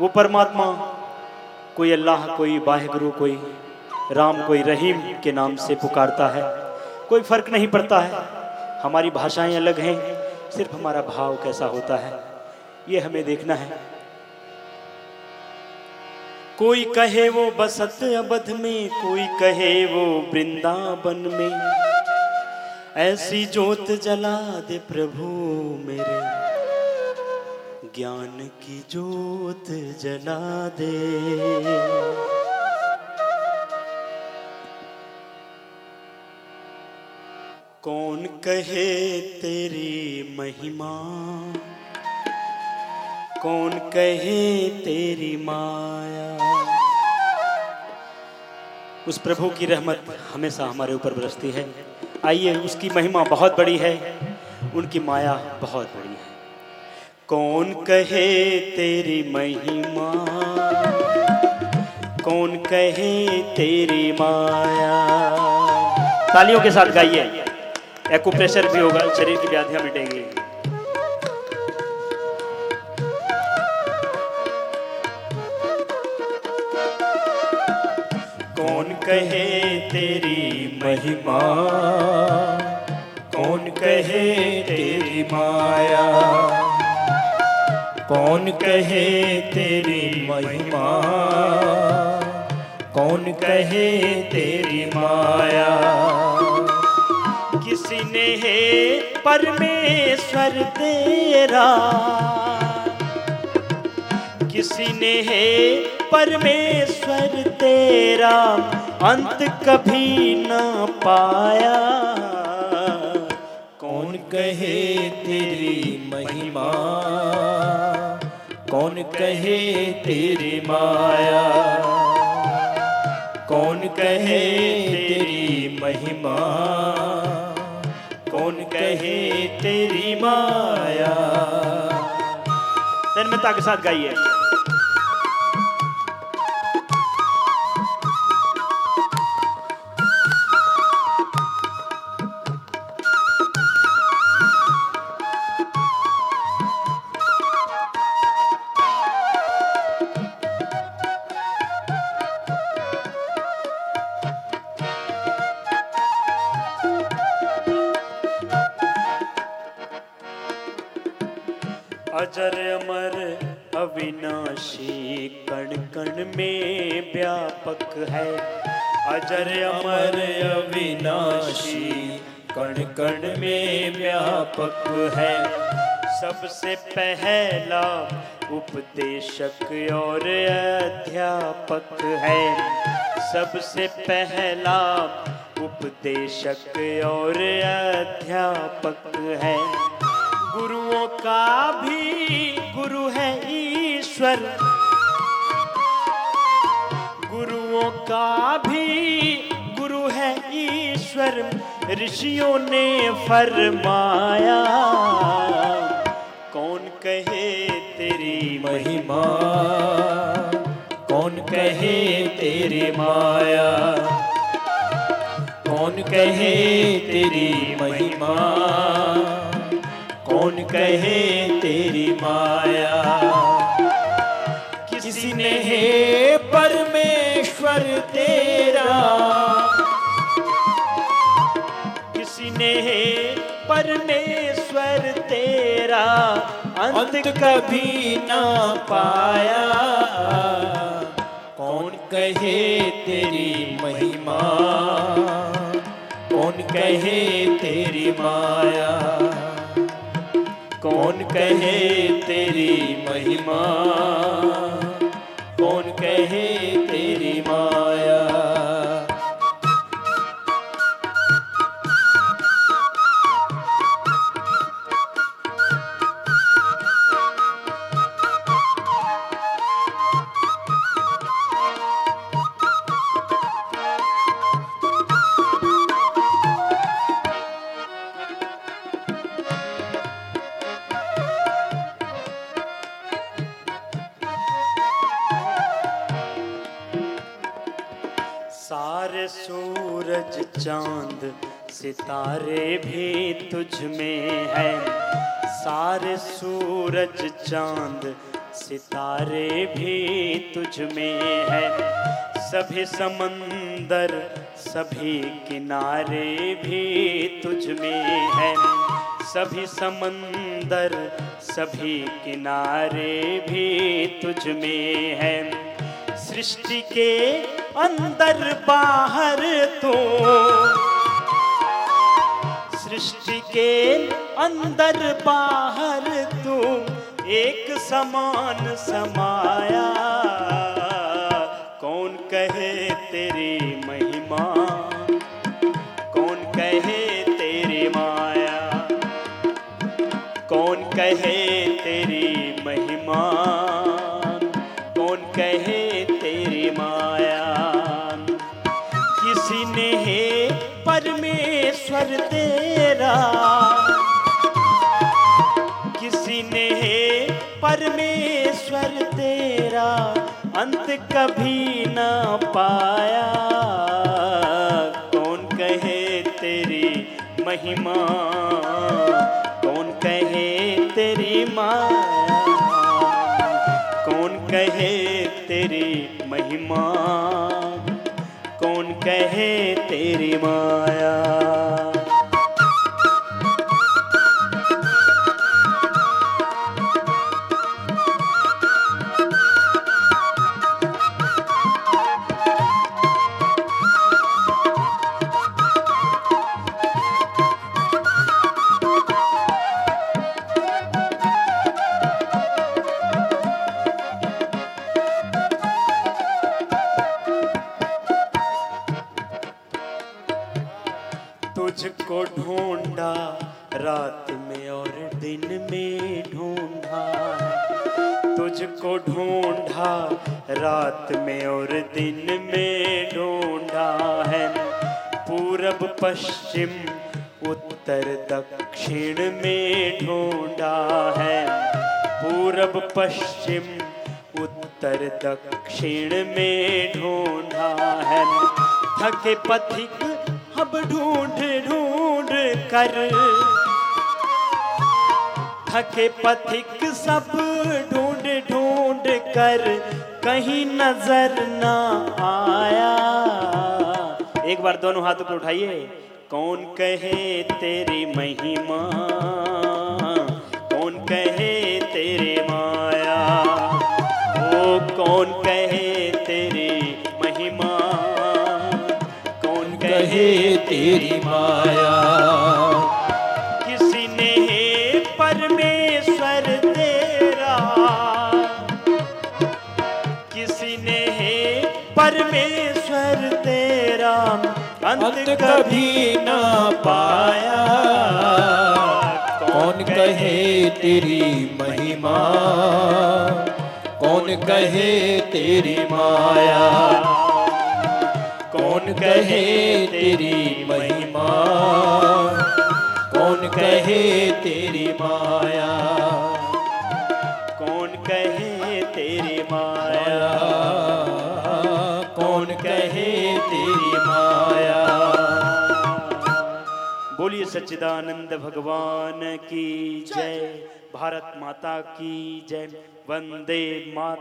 वो परमात्मा, कोई अल्लाह, कोई वाहिगुरु, कोई राम, कोई रहीम के नाम से पुकारता है। कोई फ़र्क नहीं पड़ता है। हमारी भाषाएँ अलग हैं, सिर्फ़ हमारा भाव कैसा होता है, ये हमें देखना है। कोई कहे वो बसत अबध में, कोई कहे वो वृंदावन में, ऐसी जोत जला दे प्रभु मेरे। ज्ञान की जोत जला दे। कौन कहे तेरी महिमा? कौन कहे तेरी माया? उस प्रभु की रहमत हमेशा हमारे ऊपर बरसती है। आइए, उसकी महिमा बहुत बड़ी है, उनकी माया बहुत बड़ी है। कौन कहे तेरी महिमा? कौन कहे तेरी माया? तालियों के साथ गाइए। एक्यूप्रेशर भी होगा, शरीर की व्याधियाँ मिटेंगी। कौन कहे तेरी महिमा? कौन कहे तेरी माया? कौन कहे तेरी महिमा? कौन कहे तेरी माया? किसी ने है परमेश्वर तेरा? किसी ने है परमेश्वर तेरा? अंत कभी न पाया। कौन कहे तेरी महिमा? कौन कहे तेरी माया? कौन कहे तेरी महिमा? कौन कहे तेरी माया? तन्मयता के साथ गाइए। अजर अमर अविनाशी कण कण में व्यापक है। अजर अमर अविनाशी कण कण में व्यापक है। सबसे पहला उपदेशक और अध्यापक है। सबसे पहला उपदेशक और अध्यापक है। गुरुओं का भी गुरु है ईश्वर। गुरुओं का भी गुरु है ईश्वर। ऋषियों ने फरमाया, कौन कहे तेरी महिमा? कौन कहे तेरी माया? कौन कहे तेरी महिमा? कौन कहे तेरी माया? किसी ने है परमेश्वर तेरा? किसी ने है परमेश्वर तेरा? अंत कभी ना पाया। कौन कहे तेरी महिमा? कौन कहे तेरी कौन कहे तेरी महिमा। सूरज चाँद, सितारे भी तुझ में है। सारे सूरज चाँद, सितारे भी तुझ में है। सभी समंदर, सभी किनारे भी तुझ में है। सभी समंदर, सभी किनारे भी तुझ में है। सृष्टि के अंदर बाहर तो। सृष्टि के अंदर बाहर तू एक समान समाया। कौन कहे तेरी महिमा? कौन कहे तेरी माया? कौन कहे परमेश्वर तेरा। किसी ने है परमेश्वर तेरा अंत कभी न पाया। कौन कहे तेरी महिमा? कौन कहे तेरी माया? कौन कहे तेरी महिमा? कौन कहे तेरी माया? तुझको ढूंढा, रात में और दिन में ढूंढा। तुझको ढूंढा, रात में और दिन में ढूंढा है। पूरब, पश्चिम, उत्तर, दक्षिण में ढूंढा है। पूरब, पश्चिम, उत्तर, दक्षिण में ढूंढा है। थके पथिक अब ढूंढ ढूंढ कर। थके पथिक सब ढूंढ ढूंढ कर। कहीं नज़र ना आया। एक बार दोनों हाथों को उठाइए। कौन कहे तेरी महिमा? तेरी माया। किसी ने है परमेश्वर तेरा। किसी ने है परमेश्वर तेरा अंत कभी न पाया। कौन कहे तेरी महिमा? कौन कहे तेरी माया? कौन कहे तेरी महिमा? कौन कहे तेरी माया? कौन कहे तेरी माया? कौन कहे तेरी माया? बोलिए सच्चिदानंद भगवान की जय। भारत माता की जय। वंदे माता